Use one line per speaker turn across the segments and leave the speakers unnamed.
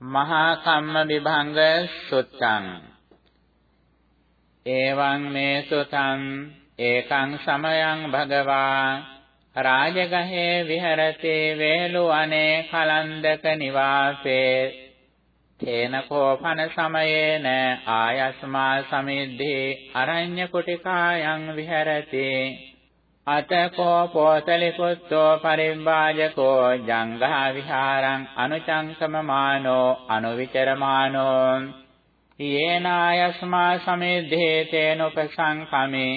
මහා කම්ම විභංග සුත්තං. එවං මේ සුතං ඒකං සමයං භගවා රාජගහේ විහෙරති වේලු අනේ කලන්දක නිවාසේ. තේන කෝපන සමයේන ආයස්මා සමිද්ධි අරඤ්‍ය කුටිකායන් විහෙරති. අතකෝ පෝතලිකුත්තෝ පරිම්බාජකෝ ජංගා විහාරං අනුචංකමමානෝ අනුවිචරමානෝ. යේනායස්මා සමේධේ තේන උපසංකමේ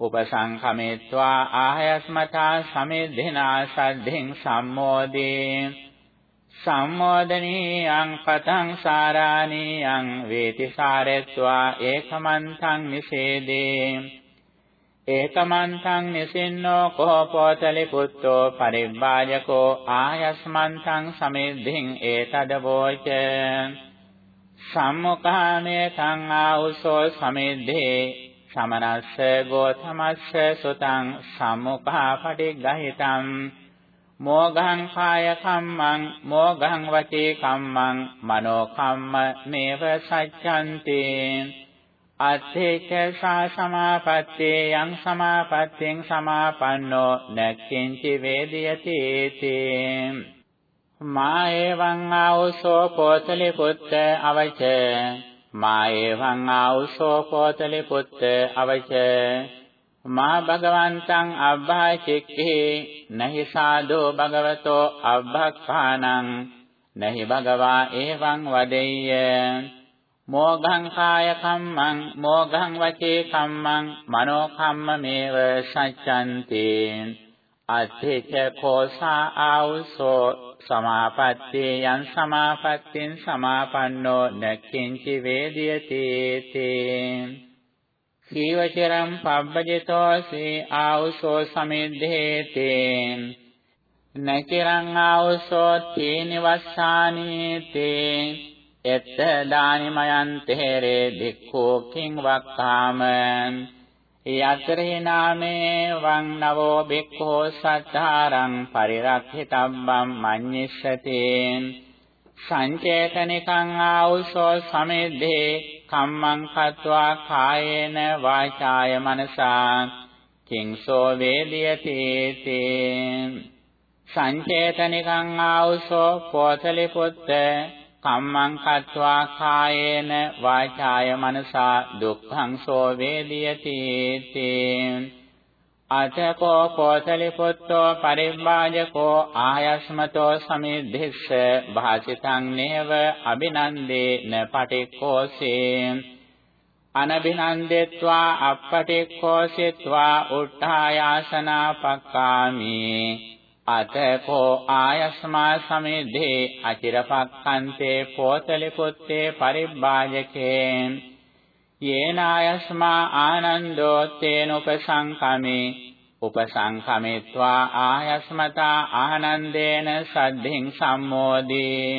උපසංකමේत्वा ආයස්මතා සමේධිනා සද්ධින් සම්මෝදේ සම්මෝදනීයං පතං සාරාණීයං වේති සාරෙත්වා ඒකමන්තං නිසේදේ. ඒකමන්තං නිසින්නෝ කෝපෝතලි පුත්තෝ පරිබ්බාජකෝ ආයස්මන්තං සමෙද්ධින් ඒතදවෝච සම්මුඛාමේ තං ආඋසෝ සමෙද්ධේ සමනස්ස ගෝතමස්ස සුතං සම්මුඛා පටිග්ගහිතං මෝඝං කාය කම්මං මෝඝං වචේ කම්මං මනෝ කම්ම මේව සච්ඡන්තේ අත්ථේච සා සමාපත්තේ යං සමාපත්තෙන් සමාපන්නෝ නක්ඛින්චි වේදියති තේ. මා එවං ආවසෝ පෝතලි පුත්ත අවච. මා එවං ආවසෝ පෝතලි පුත්ත අවච. මා භගවන්තං අබ්බාචික්ඛේ නහි සාදෝ භගවතෝ අබ්බක්ඛානං නහි භගවා එවං වදෙය්‍ය. මෝඝං කාය කම්මං මෝඝං වචේ කම්මං මනෝ කම්මමේව සච්ඡන්ති අත්ථේච කෝසා ආවුසෝ සමාපත්තේ යං සමාපත්තින් සමාපන්නෝ නක්ඛින්චි වේදියති තේ සීවචරම් පබ්බජිතෝසී ආවුසෝ සමිද්ධේතේ නකිරං ආවුසෝ තේනිවස්සානී තේ එත්ත දානිමයන් තෙරේ භික්ඛෝ කිං වක්ඛාම. යතරේ නාමේ වං නවෝ භික්ඛෝ සත්තාරං පරිරක්ඛිතබ්බම් මඤ්ඤස්සති. සංචේතනිකං ආවුසෝ සමෙද්දේ කම්මං කତ୍වා කායේන වාචාය මනසා. කිංසෝ වේදියති තේ. සංචේතනිකං ආවුසෝ පෝතලි පුත්ත කම්මං කତ୍වා කායේන වාචාය මනසා දුක්ඛං සෝ වේදියති තේ. අතකෝ කෝසලි පුත්තෝ පරිබ්බාජකෝ ආයස්මතෝ සමිද්ධිස්ස භාසිතං නේව අබිනන්දේ න පටික්ඛෝසේ අනබිනන්දෙත්වා අප්පටික්ඛෝසිත්වා උත්ථායාසනා පක්කාමී අතකෝ ආයස්මා සමේධේ අචිරපක්ඛන්තේ පෝතලි පුත්තේ පරිබ්බාජකේ යේන ආයස්මා ආනන්දෝ තේන උපසංකමේ උපසංකමෙත්වා ආයස්මතා ආනන්දේන සද්ධින් සම්මෝදී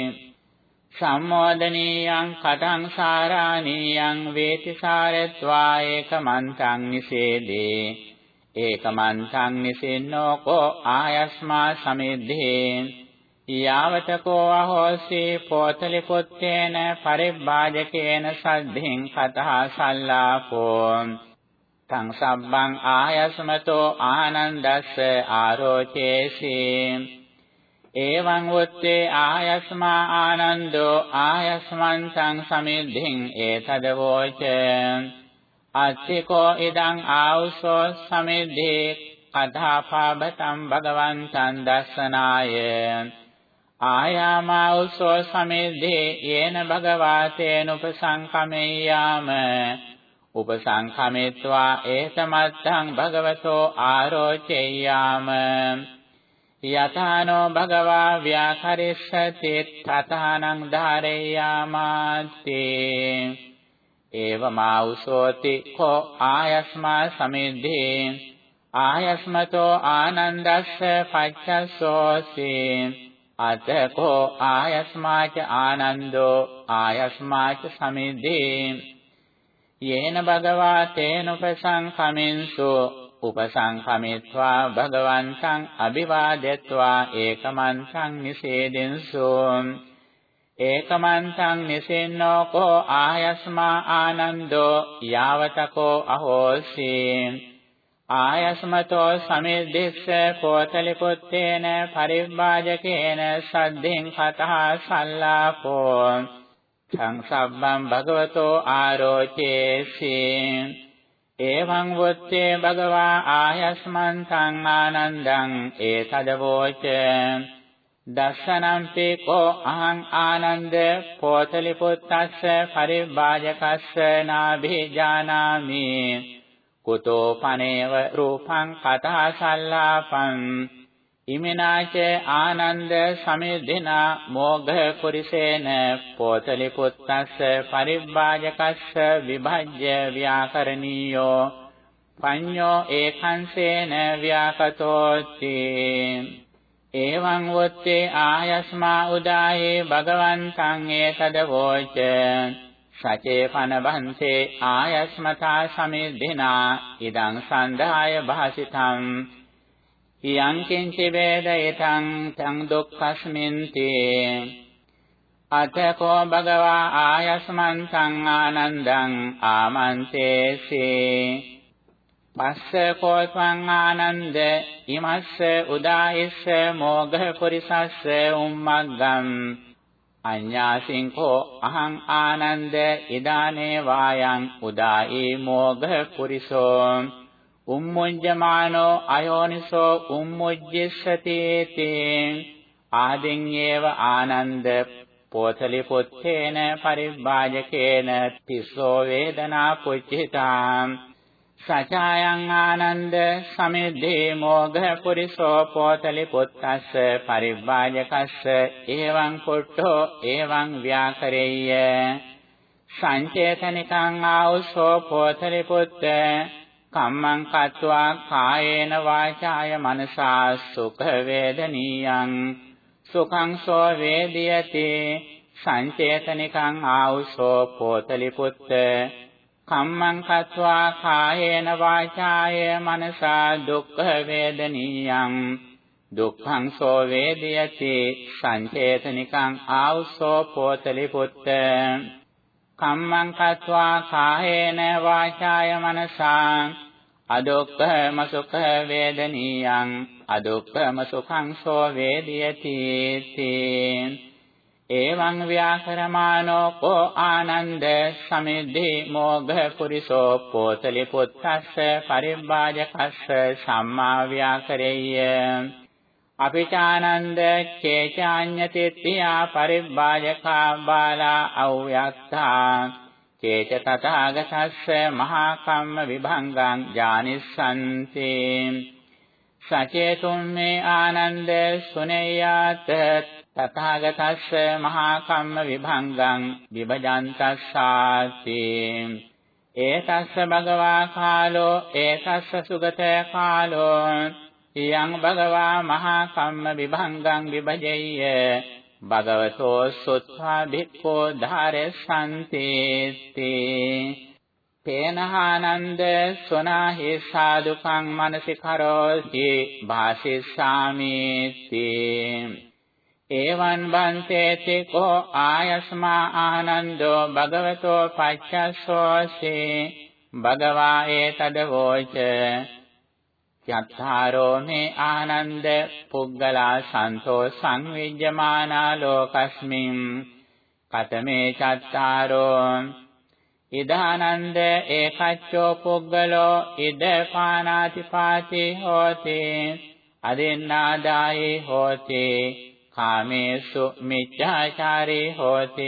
සම්මෝදනීයං කතං සාරාණීයං වේති සාරත්වා ඒකමන්තං නිසේදී ඒකමන්තං නිසින්නෝ කෝ ආයස්මා සමිද්ධේ යාවතකෝ අහෝසි පෝතලි පුත්තේන පරිබ්බාජකේන සද්ධින් කතහා සල්ලාපෝ. තං සබ්බං ආයස්මතෝ ආනන්දස්ස ආරෝචේසි. එවං වොත්තේ ආයස්මා ආනන්දෝ ආයස්මන්තං සමිද්ධින් ඒතදවෝච අත්තිකෝ ඉදං ආවුසෝ සමිද්ධේ කථාපාබතං භගවන්තං දස්සනාය. ආයාමාවුසෝ සමිද්ධේ යේන භගවාතේන උපසංකමෙය්‍යාම. උපසංකමෙත්වා ඒතමත්තං භගවතෝ ආරෝචෙය්‍යාම. යථානෝ භගවා ව්‍යාකරිස්සති තථානං ධාරේයාමාත්තේ ඒවමාඋසෝති කෝ ආයස්මා සමිද්ධේ ආයස්මතෝ ආනන්දස්ස පච්චස්සෝසි අතකෝ ආයස්මාච ආනන්දෝ ආයස්මාච සමිද්ධේ යේන භගවා තේන උපසංඛමින්සු උපසංඛමිත්වා භගවන්තං අභිවාදෙත්වා ඒකමන්තං නිසේදෙන්සෝ ඒකමන්තං නිසින්නෝ කෝ ආයස්මා ආනන්දෝ යාවතකෝ අහෝසි ආයස්මතෝ සමිද්දිස්ස කෝතලි පුත්තේන පරිබ්බාජකේන සද්ධින් කතහා සල්ලාපෝ සංසබ්බං භගවතෝ ආරෝචේසි එවං වොත්තේ භගවා ආයස්මන්තං ආනන්දං ඒතදවෝච දස්සනම්පි කෝ අහං ආනන්ද පෝතලි පුත්තස්ස පරිභාජකස්ස නාභිජානාමි. කුතෝ පනේව රූපං කතා සල්ලාපං. ඉමිනාච ආනන්ද සමිදිනා මෝඝ පුරිසේන පෝතලි පුත්තස්ස පරිභාජකස්ස විභජ්‍ය ව්‍යාකරණීයෝ. පඤ්ඤෝ ඒකංසේන ව්‍යාකතෝති. එවං වොත්තේ ආයස්මා උදායේ භගවන්තං ඒතදවෝච සචේ පනබන්සේ ආයස්මතා සමිද්ධිනා ඉදං සන්දාය භාසිතං। යං කිංචි වේදයතං තං දුක්ඛස්මින්ති අතකෝ භගවා ආයස්මන්තං ආනන්දං ආමන්තේසී। පස්ස කෝත්වං ආනන්ද ඉමස්ස උදායිස්ස මෝඝ පුරිසස්ස උම්මග්ගම් අඤ්ඤාසින්කෝ අහං ආනන්ද ඉදානේ වායං උදායි මෝඝ පුරිසෝ. උම්මුඤ්ජමානෝ අයෝනිසෝ උම්මුජ්ජස්සති තේ. ආදින් ඒව ආනන්ද පෝතලි පුත්තේන පරිභාජකේන තිස්සෝ වේදනා පුච්චිතාම් සචායං ආනන්ද සමිද්දේ මෝඝ පුරිසෝ පෝතලි පුත්තස්ස පරිභාජකස්ස එවං කුට්ඨෝ එවං ව්‍යාකරෙය්‍ය සංචේතනිකං ආවුසෝ පෝතලි පුත්ත කම්මං කତ୍වා කායේන වාචාය මනසා සුඛ වේදනීයං සුඛං සෝ වේදියති සංචේතනිකං ආවුසෝ පෝතලි පුත්ත කම්මං කତ୍වා කායේන වාචාය මනසා දුක්ඛ වේදනීයං දුක්ඛං සෝ වේදයති සංචේතනිකං ආවුසෝ පෝතලි පුත්ත කම්මං කତ୍වා කායේන වාචාය මනසා අදුක්ඛම සුඛ වේදනීයං අදුක්ඛම සුඛං සෝ වේදයති තී එවං ව්‍යාකරමානෝ කෝ ආනන්ද සමිද්ධි මෝඝ පුරිසෝ පෝතලි පුත්තස්ස පරිබ්බාජකස්ස සම්මා ව්‍යාකරෙය්‍ය අපිචානන්ද කේචාඤ්ඤතිත්‍යා පරිබ්බාජකා බාලා අව්‍යක්තා කේච තථාගතස්ස මහා කම්ම විභංගං ඥානිස්සන්ති සචේතුම් මේ ආනන්ද සුනේයාත තථාගතස්ස මහා කම්ම විභංගං විභජන්තස්සාති ඒතස්ස භගවා කාලෝ ඒතස්ස සුගත කාලෝ යං භගවා මහා කම්ම විභංගං විභජෙය්‍ය භගවතෝ සුත්වා භික්ඛෝ ධාරසන්ති තේනහානන්ද සොනාහි සාදුකං මනසිකරෝති භාසිස්සාමි තේ එවං බන්තේති කෝ ආයස්මා ආනන්දෝ භගවතෝ පච්චස්සෝසේ භගවා ඒතදවෝච යත්තාරෝ මේ ආනන්ද පුග්ගලා සන්තෝ සංවිජ්ජමානා ලෝකස්මින් කතමේ චත්තාරෝ. ඉදානන්ද ඒකච්චෝ පුග්ගලෝ ඉද පානාතිපාති හෝති අදින්නාදායේ හෝති කාමේසු මිච්ඡාචාරේ හෝති.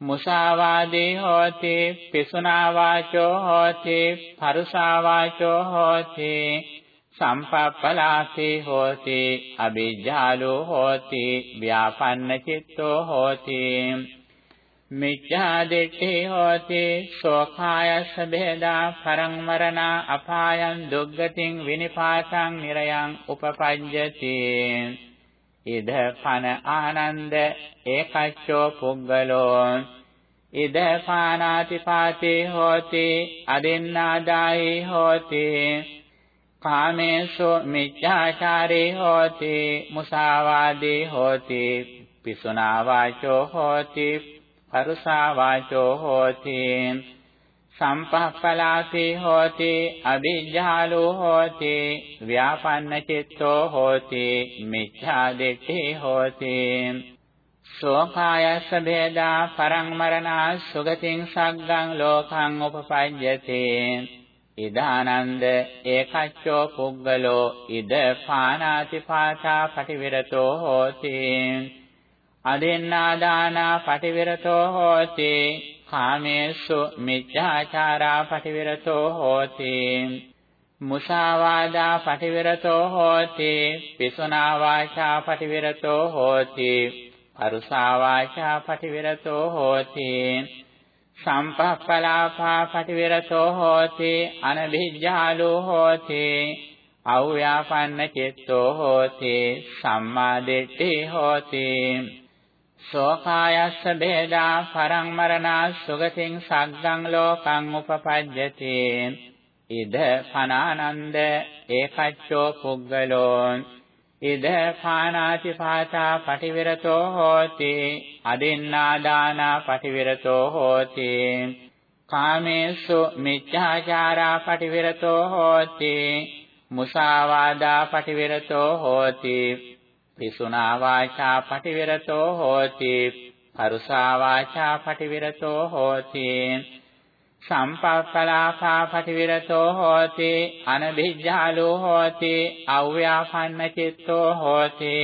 මුසාවාදී හෝති පිසුනා වාචෝ හෝති පරුසා වාචෝ හෝති සම්පප්පලාසී හෝති අවිජ්ජාලෝ හෝති ව්‍යාපන්න චිත්තෝ හෝති. මිච්ඡා දිට්ඨි හෝති සෝඛායස්ස බෙදා පරං මරණා අපායන් දුග්ගතින් විනිපාතං නිරයන් උපපජ්ජති. ඉද පන ආනන්ද ඒකච්චෝ පුග්ගලෝ ඉද පානාතිපාතේ හෝති අදින්නාදායි හෝති. කාමේසු මිච්ඡාචාරේ හෝති මුසාවාදී හෝති. පිසුනා වාචෝ හෝති පරුසා වාචෝ හෝති. සම්පප්පලාපේ හෝති අවිජ්ජාලෝ හෝති ව්‍යාපන්න චිත්තෝ හෝති මිච්ඡා දිට්ඨි හෝති. ශෝකායස්ස ભેදා පරං මරණා සුගතින් සග්ගං ලෝකං උපපජ්ජති. ඉදානන්ද ඒකච්චෝ පුග්ගලෝ ඉද පානාති පාචා පටිවිරතෝ හෝති. අදින්නා දානා පටිවිරතෝ හෝති. කාමේසු මිච්ඡාචාරා පටිවිරතෝ හෝති. මුසාවාදා පටිවිරතෝ හෝති. පිසුනා වාචා පටිවිරතෝ හෝති. අරුසා වාචා පටිවිරතෝ හෝති. සම්පප්පලාපා පටිවිරතෝ හෝති. අනබිජ්ජාලෝ හෝති. අව්‍යාපන්න චිත්තෝ හෝති. සම්මා දිට්ඨි හෝති. ශෝකායස්ස බේදා පරං මරණා සුගතින් සග්ගං ලෝකං උපපජ්ජති. ඉද පනානන්ද ඒකච්චෝ පුග්ගලෝ ඉද පානාති පාතා පටිවිරතෝ හෝති. අදින්නා දානා පටිවිරතෝ හෝති. කාමේසු මිච්ඡාචාරා පටිවිරතෝ හෝති. මුසාවාදා පටිවිරතෝ හෝති. පිසුනා වාචා පටිවිරතෝ හෝති පරුසා වාචා පටිවිරතෝ හෝති සම්පප්පලාපා පටිවිරතෝ හෝති අනබිජ්ජාලෝ හෝති අව්‍යාපන්න චිත්තෝ හෝති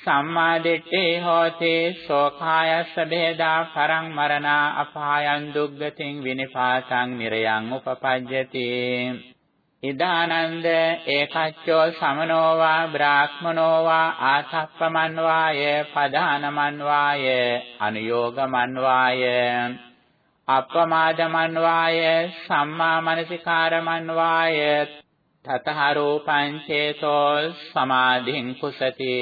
සම්මා දිට්ඨි හෝති සෝඛායස්ස බේදා පරං මරණා අපායන් දුග්ගතින් විනිපාතං නිරයන් උපපජ්ජති. ඉදානන්ද ඒකච්චෝ සමනෝ වා බ්‍රාහ්මනෝ වා ආතප්පමන් වාය පදානමන් වාය අනුയോഗමන් වාය අප්පමාදමන් වාය සම්මා මනසිකාරමන් වාය තතහරෝ පංචේතෝ සමාධින් කුසති.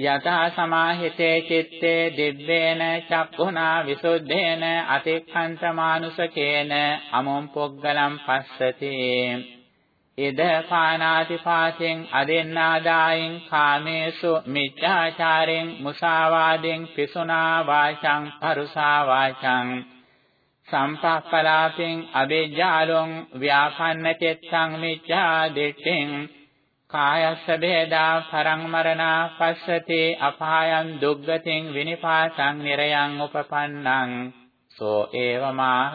යතා සමාහිතේ චitte දිබ්බේන චක්ඛුනා විසුද්ධේන අතික්ඛන්ත මානුසකේන අමුම් පොග්ගලම් පස්සති. ඉද පානාති පාසෙන් අදෙන්නාදායින් කාමේසු මිච්ඡාචාරෙන් මුසාවාදෙන් පිසුනා වාචං පරුසා වාචං. සම්පප්පලාපෙන් අබේජාලොං ව්‍යාපන්න චෙත්තං මිච්ඡා දිට්ඨින් කායස්ස බේදා පරං මරණා පස්සති අපායන් දුග්ගතින් විනිපාතං නිරයන් උපපන්නං සෝ ඒවමාහ.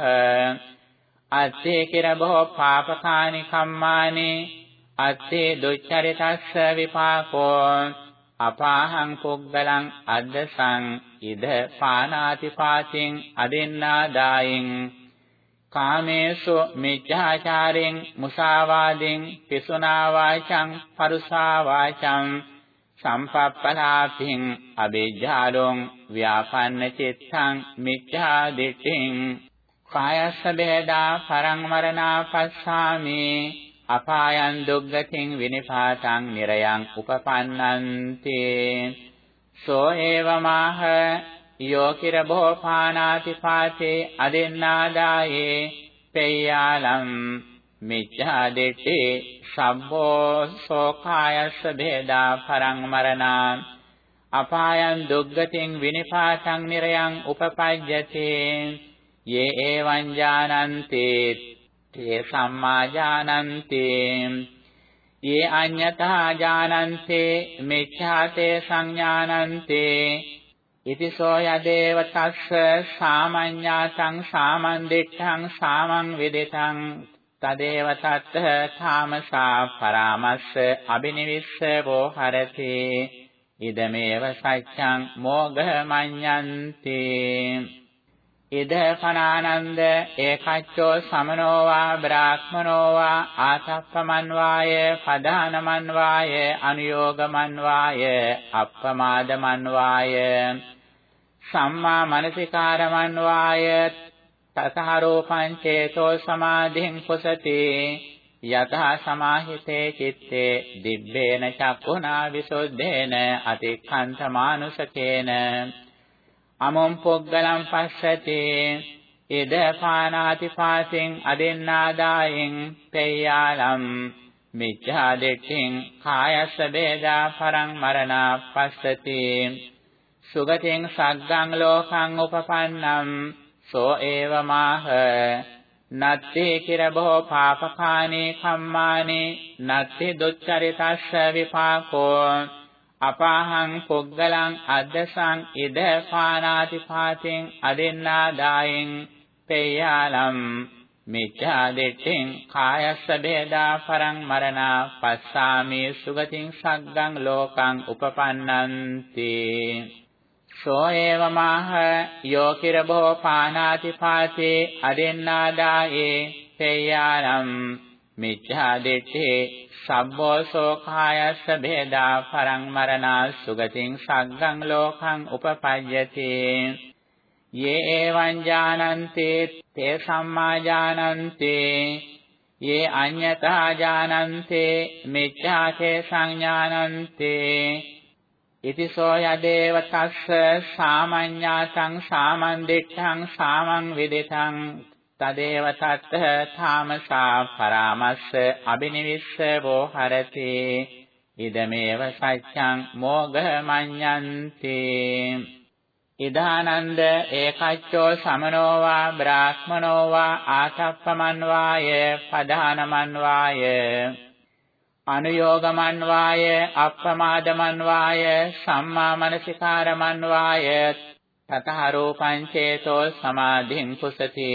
අත්තේ කිරබෝ පාපකානි කම්මානි අත්තේ දුච්චරිතස්ස විපාකෝ අපාහං පුග්ගලං අද්දසං ඉද පානාති පාතින් අදින්නා දායින් කාමේසු මිච්ඡාචාරෙන් මුසාවාදෙන් පිසුනා වාචං පරුසා වාචං සම්පප්පලාපින් අබේජාලොං ව්‍යාපන්න චිත්තං මිච්ඡා දිට්ඨින් කායස්ස බේදා පරං මරණා පස්සාමි. අපායන් දුග්ගතින් විනිපාතං නිරයන් උපපන්නන්ති. සෝ ඒවමාහ යෝකිර බෝපානාති පාතේ අදෙන්නාදායේ පෙය්‍යාලම් මිච්ඡා දිට්ඨි සම්බෝ සෝකායස්ස භේදා පරං මරණා අපායන් දුග්ගතින් විනිපාතං නිරයන් උපපජ්ජති යේ එවං ඥානන්ති තේ සම්මා ඥානන්ති යේ අඤ්ඤතා ඥානන්ති මිච්ඡාතේ සංඥානන්ති ඉතිසෝ යදේව තස්ස සාමඤ්ඤාතං සාමන්දිට්ඨං සාමං විදිතං තදේව තත්ත ථාමසා පරාමස්ස අබිනිවිස්ස වෝ හරති ඉදමේව සත්‍යං මෝඝමඤ්ඤන්ති ඉද පනානන්ද ඒකච්චෝ සමනෝ වා බ්‍රාහ්මනෝ වා ආතප්පමන් වාය සම්මා මනසිකාරමන් වාය තතහරෝ පංචේතෝ සමාධින් කුසති. යතහ සමාහිතේ චitte දිබ්බේන චක්ඛුනා විසුද්ධේන අතික්ඛන්ත මානුසකේන අමොම් පොග්ගලම් පස්සති. ඉද පානාති පාසෙන් අදෙන්නාදායෙන් පෙය්‍යාලම්. මිච්ඡා දෙක්ඛින් කායස්ස බේදා පරං මරණා පස්සති. සුගතින් සග්ගං ලෝකං උපපන්නම් සෝ ඒවමාහ නත්ති කිරබෝ පාපකානේ කම්මානේ නත්ති දුච්චරිතස්ස විපාකෝ. අපාහං පුග්ගලං අද්දසං ඉද පානාති පාතෙන් අදින්නා දායෙන් පේයාලම් මිච්ඡා දිට්ඨින් කායස්ස බේදා පරං මරණා පස්සාමි සුගතින් සග්ගං ලෝකං උපපන්නන්ති. සෝ ඒවමාහ යෝකිරබෝ පානාති පාතේ අදින්නාදායේ තේයානම් මිච්ඡා දිට්ඨේ සබ්බෝ සෝඛායස්ස භේදා පරං මරණා සුගතින් සග්ගං ලෝකං උපපජ්ජති. යේ එවං ඥානන්තේ තේ සම්මා ඥානන්තේ යේ අඤ්ඤතා ඥානන්තේ මිච්ඡාචේ සංඥානන්තේ. ඉතිසෝ යදේව තස්ස සාමඤ්ඤාතං සාමන්දිට්ඨං සාමං විදිතං තදේව තත්ත ථාමසා පරාමස්ස අබිනිවිස්ස වෝ හරති ඉදමේව සත්‍යං මෝඝ මඤ්ඤන්ති ඉදානන්ද ඒකච්චෝ සමනෝ වා බ්‍රාහ්මනෝ වා ආතප්පමන්වාය පදානමන්වාය අනුയോഗමන්වාය අප්‍රමාදමන්වාය සම්මා මනසිකාරමන්වාය තතහරූපං චේතෝ සමාධින් කුසති.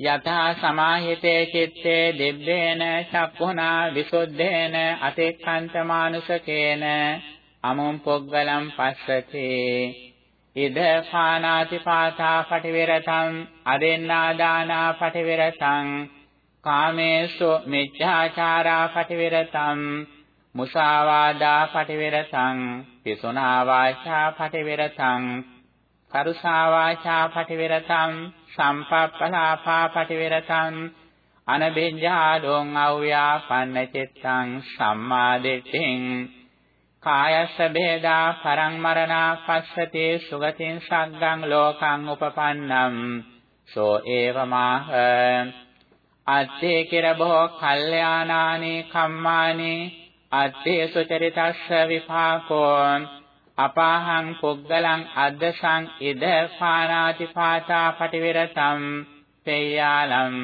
යථා සමාහිතේ චිත්තේ දිබ්බේන චක්ඛුනා විසුද්ධේන අතික්ඛන්ත මානුසකේන අමුම් පොග්ගලම් පස්සති. ඉද පානාති පාතා පටිවිරතං අදෙන්නා දානා පටිවිරතං කාමේසු මිච්ඡාචාරා පටිවිරතං මුසාවාදා පටිවිරතං පිසුනා වාචා පටිවිරතං කරුසා වාචා පටිවිරතං සම්පප්පලාපා පටිවිරතං අනබිඤ්ඤා දෝං අව්‍යාපන්න චිත්තං සම්මාදිට්ඨින් කායස්ස බේදා පරං මරණා පස්සති සුගතින් සග්ගං ලෝකං උපපන්නම් සෝ ඒවමාහ. අත්තේ කිරබෝ කල්යාණානි කම්මානි අත්තේ සුචරිතස්ස විපාකෝ අපාහං පුග්ගලං අද්දසං ඉද පානාති පාතා පටිවිරතම් තේයාලම්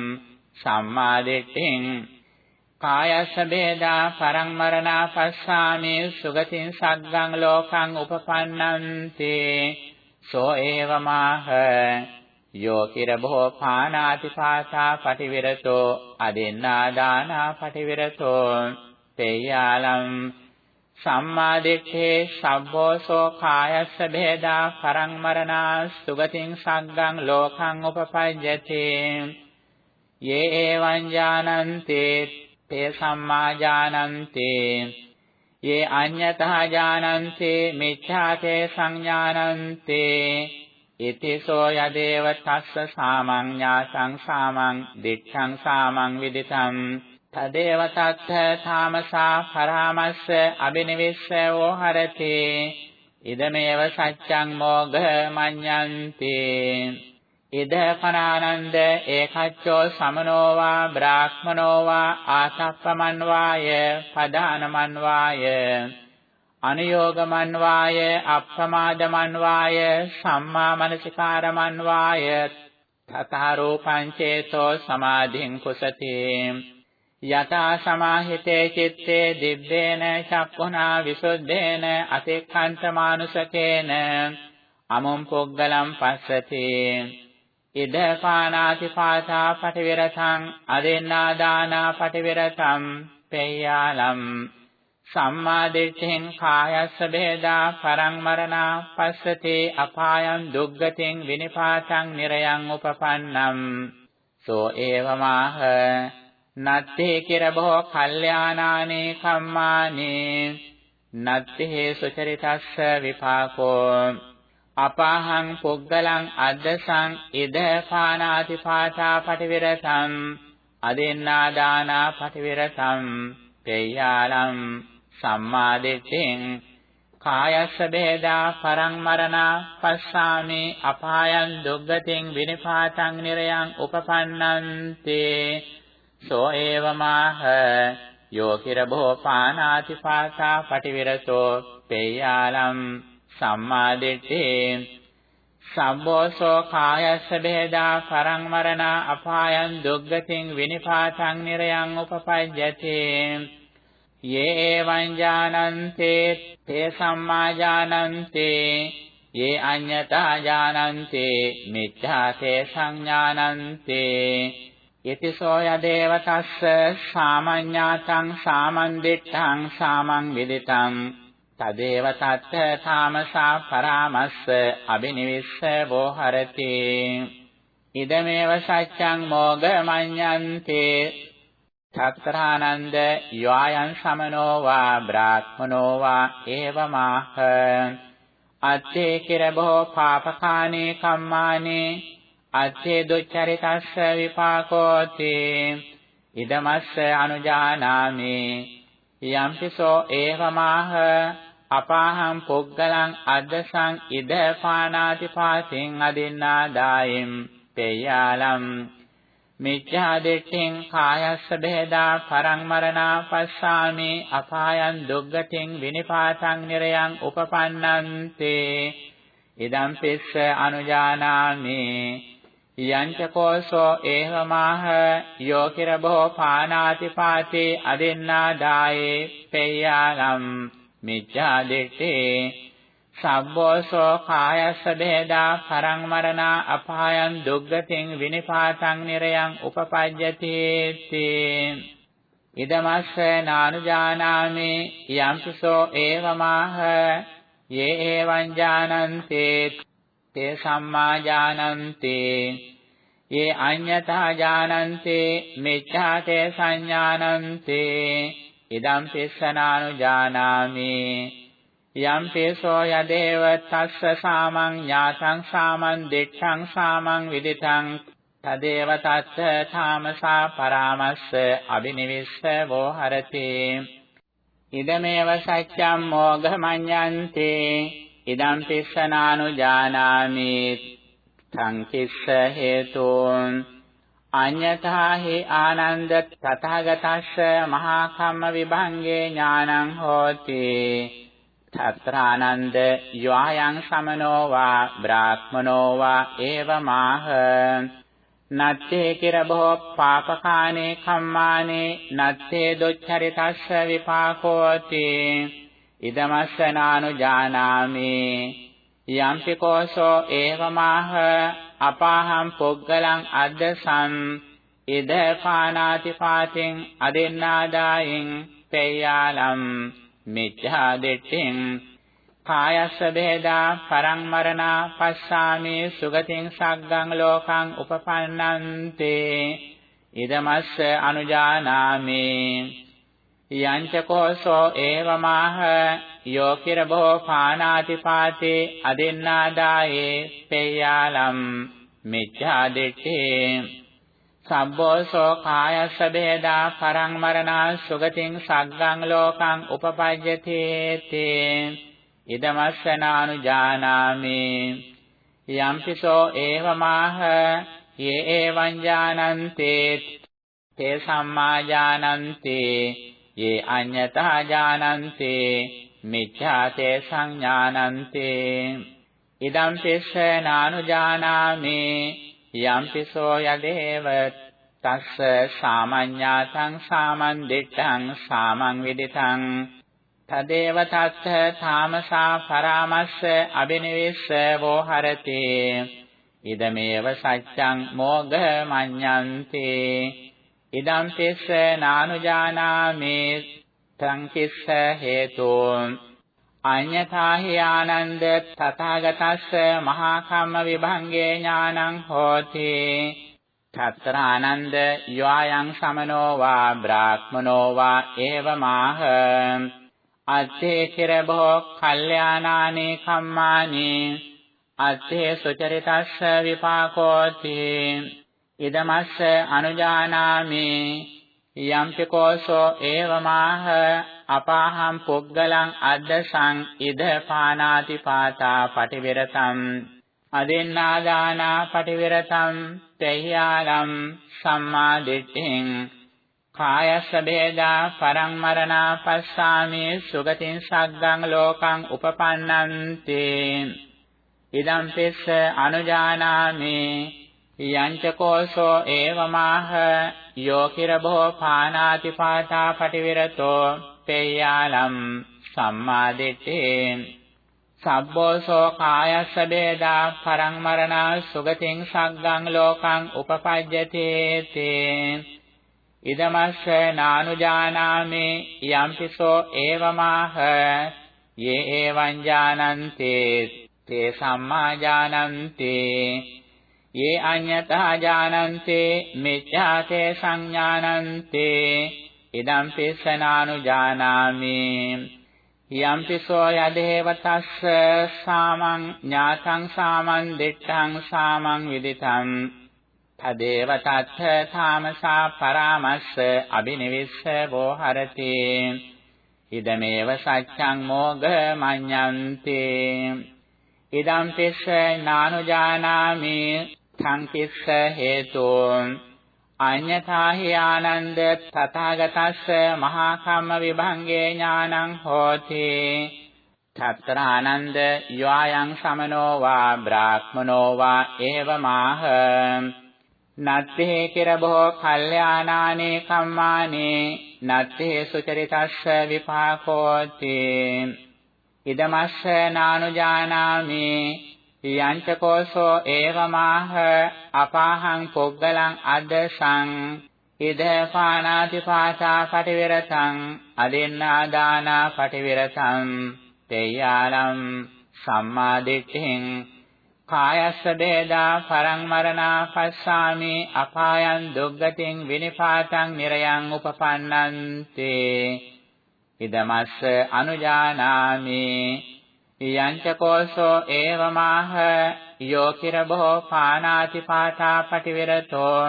සම්මාදිට්ඨින් කායස්ස බේදා පරං මරණා පස්සාමි සුගතින් සග්ගං ලෝකං උපපන්නන්ති සෝ ඒවමාහ යෝ කිරබෝ පානාති පාසා පටිවිරතෝ අදින්නා දානා පටිවිරතෝ තේයාලම් සම්මාදිට්ඨේ සබ්බෝසෝ කායස්ස භේදා පරං මරණා සුගතින් සග්ගං ලෝකං උපපජ්ජති යේ එවං ඥානන්ති තේ සම්මා ඥානන්ති යේ අඤ්ඤතහ ඥානන්ති මිච්ඡාතේ සංඥානන්ති ඉතිසෝ යදේව තස්ස සාමඤ්ඤාසං සාමං දිච්ඡං සාමං විදිතං තදේව තත්ථ ථාමසා පරාමස්ස අබිනිවිස්සෝ හරති ඉදමේව සත්‍යං මෝඝ මඤ්ඤන්ති ඉද කනානන්ද ඒකච්චෝ සමනෝ වා බ්‍රාහ්මනෝ වා ආසප්පමන්වාය පදානමන්වාය අනුയോഗමන්වාය අප්‍රමාදමන්වාය සම්මා මනසිකාරමන්වාය තථාරෝපං චේතෝ සමාධින් කුසති. යතා සමාහිතේ චitte දිබ්බේන චක්ඛුනා විසුද්ධේන අතික්ඛන්ත මානුසකේන අමුම් පොග්ගලම් පස්සති. ඉද පානාති පාතා පටිවිරතං අදෙන්නා දානා පටිවිරතං පේයාලම් සම්මා දිට්ඨින් කායස්ස බේදා පරං මරණා පස්සති අපායං දුග්ගතින් විනිපාතං නිරයං උපපන්නම්. සෝ ඒවමාහ. නත්තේ කිරබෝ කල්යාණානේ කම්මානේ. නත්තේ සුචරිතස්ස විපාකෝ. අපාහං පුග්ගලං අද්දසං ඉද පානාති පාතා පටිවිරතං අදින්නා දානා පටිවිරතං තේයාලම් සම්මාදිට්ඨින් කායස්ස බේදා පරං මරණා පස්සාමි අපායන් දුග්ගතින් විනිපාතං නිරයං උපපන්නන්ති සෝ ඒවමාහ යෝ කිරබෝ පානාති පාසා පටිවිරසෝ පේයාලම් සම්මා දිට්ඨි සම්බෝසෝ කායස්ස බෙහෙදා පරං මරණ අපායන් දුග්ගතින් විනිපාතං නිරයන් උපපජ්ජති යේ එවං ඥානන්තේ තේ සම්මා ඥානන්තේ යේ අඤ්ඤතා ඥානන්තේ මිච්ඡාතේ සංඥානන්තේ. යතිසෝ යදේව තස්ස සාමඤ්ඤාතං සාමන්දිට්ඨං සාමං විදිතං. තදේව තත්ත තාමසා පරාමස්ස අබිනිවිස්ස බෝහරති. ඉදමේව සත්‍යං මෝග මඤ්ඤන්තේ ඡත්‍රානන්ද යෝයන් සමනෝ වා බ්‍රාහ්මනෝ වා ඒවමාහ අත්තේ කිරබෝ පාපකානේ කම්මානේ අත්තේ දුච්චරිතස්ස විපාකෝති. ඉදමස්ස අනුජානාමි. යම්පිසෝ ඒවමාහ අපාහං පුග්ගලං අද්දසං ඉද පානාති පාසින් අදින්නා දායිම් පේයාලම් මිච්ඡා දිට්ඨින් කායස්ස බෙහෙදා පරං මරණා පස්සාමි අපායන් දුග්ගතින් විනිපාතං නිරයන් උපපන්නන්තේ ඉදම් පිස්ස අනුජානාමි යංච කෝසෝ ඒවමාහ යෝකිරබෝ පානාති පාතේ අදින්නා දායේ පේයාලම් මිච්ඡා දිට්ඨේ සබ්බෝසෝ කායස්ස බේදා පරං මරණා අපායන් දුග්ගතින් විනිපාතං නිරයන් උපපජ්ජති තේ. ඉදමස්ස නානුජානාමි යම්සෝ ඒවමාහ යේ එවං ඥානන්තේ තේ සම්මා ඥානන්තේ යේ අඤ්ඤතා ඥානන්තේ මිච්ඡාතේ සංඥානන්තේ. ඉදම් පිස්සනානුජානාමි යම් පේසෝ යදේව තස්ස සාමං ඥාතං සාමං දිට්ඨං සාමං විදිතං තදේව තත්ත ථාමසා පරාමස්ස අබිනිවිස්ස වෝහරති. ඉදමේව සත්‍යම් මෝඝමඤ්ඤන්තේ ඉදම් පිස්සනානුජානාමි තං කිස්ස හේතුන්. අඤ්ඤතා හි ආනන්ද තථාගතස්ස මහා කම්ම විභංගේ ඥානං හෝති. තත්‍රානන්ද යෝයන් සමනෝ වා බ්‍රාහ්මනෝ වා ඒවමාහ නත්තේ කිරබෝ පාපකානේ කම්මානේ නත්තේ දුච්චරිතස්ස විපාකෝති ඉදමස්සනානුජානාමි යම්පි කෝසෝ ඒවමාහ අපාහං පුග්ගලං අද්දසං ඉද පානාති පාතින් අදින්නාදායින් පේයාලම් මිච්ඡා දිට්ඨින් කායස්ස බේදා පරං මරණා පස්සාමි සුගතින් සග්ගං ලෝකං උපපන්නන්තේ ඉදමස්ස අනුජානාමි යංච කෝසෝ ඒවමාහ යෝකිර බෝ පානාති පාතේ අදින්නාදායේ පේයාලම් මිච්ඡා දිට්ඨේ සම්බෝසෝ කායස්ස බේදා පරං මරණා සුගතින් සග්ගං ලෝකං උපපජ්ජති තේ ඉදමස්සනානුජානාමි. යම්පිසෝ ඒවමාහ යේ එවං ඥානන්තේ. තේ සම්මා ඥානන්තේ. යේ අඤ්ඤතා ඥානන්තේ. මිච්ඡාතේ සංඥානන්තේ. ඉදම් පිස්ස නානුජානාමි යම්පිසෝ යදේව තස්ස සාමඤ්ඤාතං සාමන්දිට්ඨං සාමං විදිතං තදේව තත්ථ ථාමසා පරාමස්ස අබිනිවිස්ස වෝහරති ඉදමේව සත්‍යං මෝඝ මඤ්ඤන්ති ඉදම් තිස්ස නානුජානාමි තං කිස්ස හේතුන් අඤ්ඤතාහි ආනන්ද තථාගතස්ස මහා කම්ම විභංගේ ඥානං හෝති. තත්‍ර ආනන්ද යෝයන් සමනෝ වා බ්‍රාහ්මනෝ වා ඒවමාහ. අත්තේ කිරබෝ කල්යාණානේ කම්මානේ. අත්තේ සුචරිතස්ස විපාකෝති. ඉදමස්ස අනුජානාමි. යම්පි කෝසෝ ඒවමාහ අපාහම් පුග්ගලං අද්දසං ඉද පානාති පාතා පටිවිරතං අදින්නාදානා පටිවිරතං තේයාලම් සම්මා දිට්ඨින් කායස්ස බේදා පරං මරණා පස්සාමි සුගතින් සග්ගං ලෝකං උපපන්නන්ති. ඉදම් පිස්ස අනුජානාමි යංච කෝසෝ ඒවමාහ යෝකිරබෝ පානාති පාතා පටිවිරතෝ පේයාලම් සම්මාදිට්ඨේ. සබ්බෝසෝ කායස්ස බේදා පරං මරණා සුගතින් සග්ගං ලෝකං උපපජ්ජති තේ ඉදමස්ස නානුජානාමි යම්පිසෝ ඒවමාහ යේ එවං ජානන්තේ තේ සම්මා ජානන්තේ යේ අඤ්ඤතා ජානන්තේ මිච්ඡාතේ සංඥානන්තේ ඉදම් පිස්සනානුජානාමි යම්පිසෝ යදේව තස්ස සාමං ඥාතං සාමං දිට්ඨං සාමං විදිතං. තදේව තත්ථ ථාමසා පරාමස්ස අබිනිවිස්ස වෝහරති. ඉදමේව සච්ඡං මෝඝ මඤ්ඤන්ති. ඉදම් පිස්ස නානුජානාමි සංකිස්ස හේතු। අඤ්ඤතා හි ආනන්ද තථාගතස්ස මහා කම්ම විභංගේ ඥානං හෝති। තත්‍ර ආනන්ද යෝයන් සමනෝ වා බ්‍රාහ්මනෝ වා ඒවමාහ නත්තේ කෙරබෝ කල්යාණානේ කම්මානේ නත්තේ සුචරිතස්ස විපාකෝති। ඉදමස්ස නානුජානාමි යංච කෝසෝ ඒවමාහ අපාහං පොග්ගලං අදසං ඉද පානාති පාසා පටිවිරතං අදින්නා දානා පටිවිරතං තේයාලම් සම්මාදිට්ඨින් කායස්ස බේදා පරං මරණා පස්සාමි අපායන් දුග්ගතින් විනිපාතං නිරයන් උපපන්නන්ති. ඉදමස්ස අනුජානාමි යංච කෝසෝ ඒවමාහ යෝකිර බොහෝ පානාති පාතා පටිවිරතෝ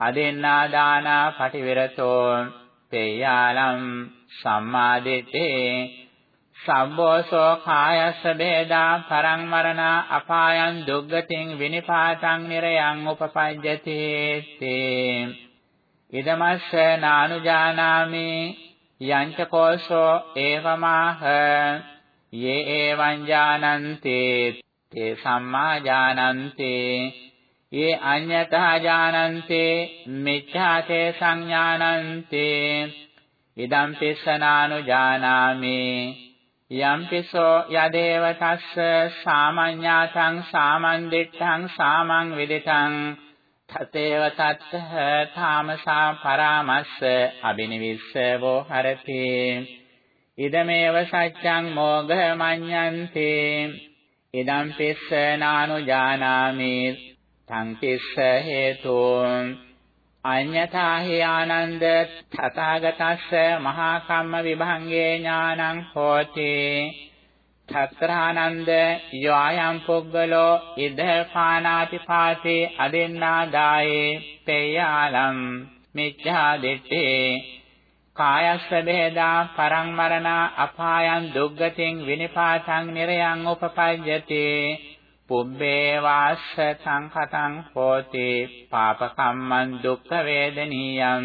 අදින්නා දානා පටිවිරතෝ පේයාලම් සම්මාදිතේ සම්බෝසෝ කායස්ස බේදා පරං මරණා අපායන් දුග්ගතින් විනිපාතං නිරයන් උපපජ්ජති තේ ඉදමස්ස නානුජානාමි යංච කෝසෝ ඒවමාහ යේ එවං ජානන්ති තේ සම්මා ජානන්ති. යේ අඤ්ඤතා ජානන්ති මිච්ඡාතේ සංඥානන්ති. ඉදම් පිස්සනානුජානාමි යම්පිසෝ යදේව තස්ස සාමඤ්ඤාතං සාමන්දිට්ඨං සාමං විදිතං. තතේව තත්ත ථාමසා පරාමස්ස අබිනිවිස්ස වෝ හරති. ඉදමේව සත්‍යං මෝඝ මඤ්ඤන්ති ඉදම් පිස්ස නානුජානාමි තං පිස්ස හේතුං අඤ්ඤතා හි ආනන්ද තථාගතස්ස මහා කම්ම විභංගේ ඥානං හෝති තත්‍රානන්ද යෝයම් පුග්ගලෝ ඉද පානාති පාසේ අදින්නා දායේ පේයාලම් මිච්ඡා දිත්තේ කායස්ස බේදා පරං මරණා අපායන් දුග්ගතින් විනිපාතං නිරයන් උපපජ්ජති. පුබ්බේ වාස්ස සංඛතං හෝති. පාපකම්මං දුක්ඛ වේදනීයං.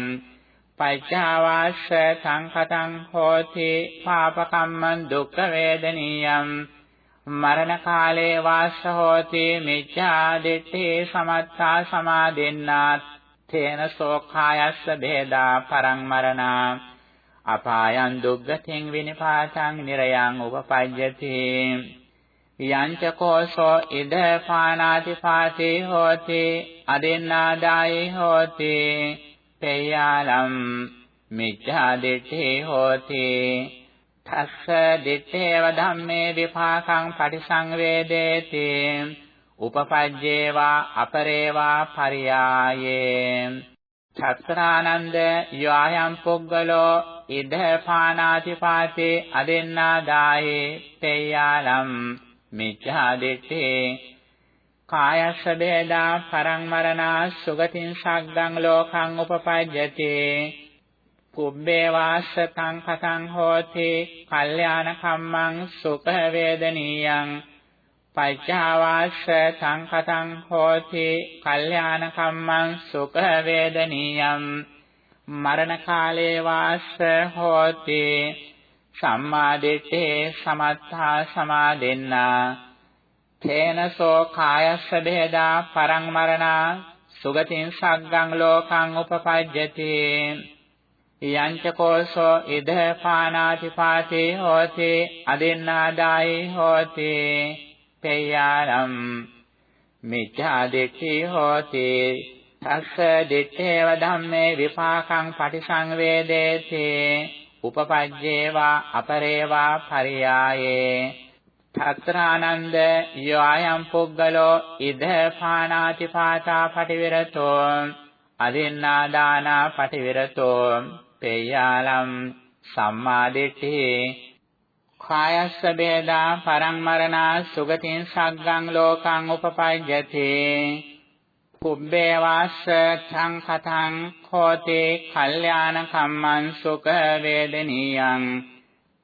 පච්චාවාස්ස සංඛතං හෝති. පාපකම්මං දුක්ඛ වේදනීයං. මරණ කාලේ වාස්ස හෝති. මිච්ඡා දිට්ඨි සමත්තා සමාදින්නාත්. තේන සෝඛායස්ස බේදා පරං මරණා. අපායන් දුක්ගතින් විනිපාතං නිරයන් උපපජ්ජති. යංච කෝසෝ ඉද පානාති පාතේ හෝති අදින්නාදායේ හෝති පේයාලම් මිච්ඡා දිට්ඨේ හෝති. තස්ස දිත්තේව ධම්මේ විපාකං පටිසංවේදේති. උපපජ්ජේවා අපරේවා පරියායේ චත්‍රානන්ද යෝයම් පුග්ගලෝ ඉද පානාති පාතේ අදින්නාදායේ පේයාලම් මිච්ඡා දිට්ඨේ. කායස්ස බේදා පරං මරණා සුගතින් සග්ගං ලෝකං උපපජ්ජති. කුබ්බේ වාස්සතං කතං හෝති. කල්යාණ කම්මං සුඛ වේදනීයං. පච්චාවාස්ස සංකතං හෝති කල්යාණ කම්මං සුඛ වේදනීයං මරණ කාලේ වාස්ස හෝති සම්මාදිට්ඨේ සමත්තා සමාදෙන්නා තේනසෝ කායස්ස බෙදා පරං මරණා සුගතින් සග්ගං ලෝකං උපපජ්ජති යංච කෝසෝ ඉද පානාති පාතේ හෝති අදින්නාදායි හෝති පේයාරම් මිච්ඡා දිට්ඨි හෝති. තස්ස දිත්තේව ධම්මේ විපාකං පටිසංවේදේති. උපපජ්ජේවා අපරේවා පරියායේ. තත්‍රානන්ද යෝයම් පුග්ගලෝ ඉද පානාති පාතා පටිවිරතෝ. අදින්නා දානා පටිවිරතෝ. පේයාලම් සම්මාදිට්ඨි කායස්ස බේදා පරං මරණා සුගතින් සග්ගං ලෝකං උපපජ්ජති. පුබ්බේ වාස්ස සංඛතං හෝති කල්යාණ කම්මං සුඛ වේදනීයං.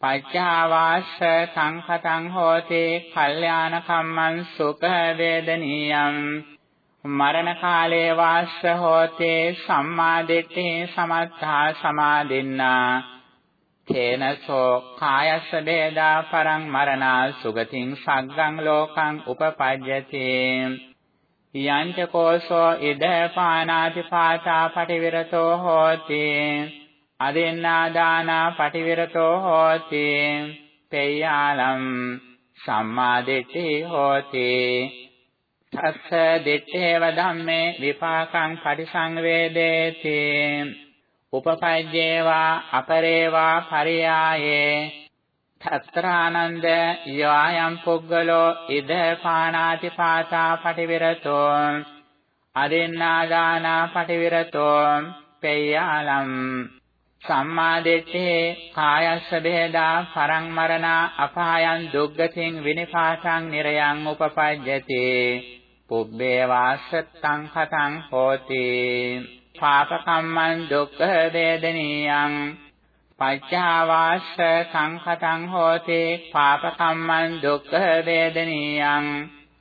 පච්චාවාස්ස සංඛතං හෝති කල්යාණ කම්මං සුඛ වේදනීයං. මරණ කාලේ වාස්ස හෝති සම්මාදිට්ඨි සමත්තා සමාදින්නා. තේනසෝ කායස්ස බේදා පරං මරණා සුගතින් සග්ගං ලෝකං උපපජ්ජති. යංච කෝසෝ ඉද පානාති පාතා පටිවිරතෝ හෝති. අදින්නා දානා පටිවිරතෝ හෝති. පේයාලම් සම්මා දිට්ඨි හෝති. තස්ස දිත්තේව ධම්මේ විපාකං පටිසංවේදේති උපපජ්ජේවා අපරේවා පරියායේ තත්‍රානන්ද යයම් පුග්ගලෝ ඉද පානාති පාතා පටිවිරතෝ අදින්නාදානා පටිවිරතෝ පේයාලම් සම්මාදිට්ඨේ කායස්ස බෙහෙදා පරං මරණා අපායන් දුග්ගතින් විනිපාතං නිරයන් උපපජ්ජති. පුබ්බේ වාසත්තං කතං හෝති. පාපකම්මං දුක්ඛ වේදනීයං පච්චාවාස්ස සංඛතං හෝති පාපකම්මං දුක්ඛ වේදනීයං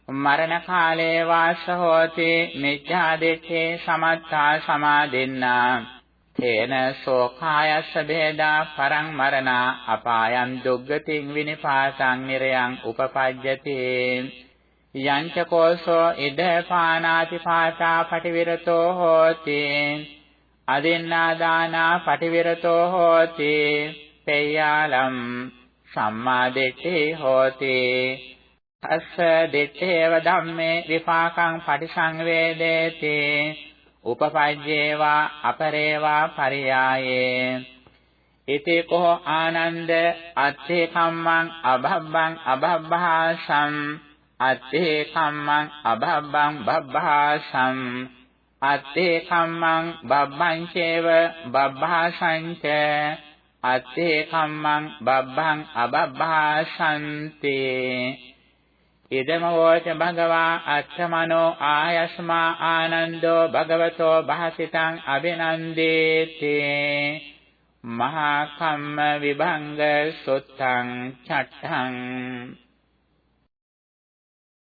මරණ කාලේ වාස හෝති මිච්ඡා දිට්ඨේ සමත්තා සමාදින්නා තේන සෝඛායස්ස බේදා පරං මරණා අපායන් දුග්ගතින් විනිපාතං නිරයන් උපපජ්ජති යංච කෝසෝ ඉද පානාති පාතා පටිවිරතෝ හෝති. අදින්නා දානා පටිවිරතෝ හෝති. පේයාලම් සම්මා දිට්ඨි හෝති. අස්ස දිට්ඨේව ධම්මේ විපාකං පටිසංවේදේති. උපපජ්ජේවා අපරේවා පරියායේ. ඉති කෝ ආනන්ද අත්ථේ කම්මං අභබ්බං අභබ්බහාසං අත්ථේ කම්මං අභබ්බං බබ්බහාසං අත්තේ කම්මං බබ්බං චේව බබ්බාසංච අත්තේ කම්මං බබ්බං අබබ්බාසන්ති ඉදම වෝච භගවා අත්තමනෝ ආයස්මා ආනන්දෝ භගවතෝ භාසිතං අබිනන්දේති මහා කම්ම විභංග සුත්තං චට්ඨං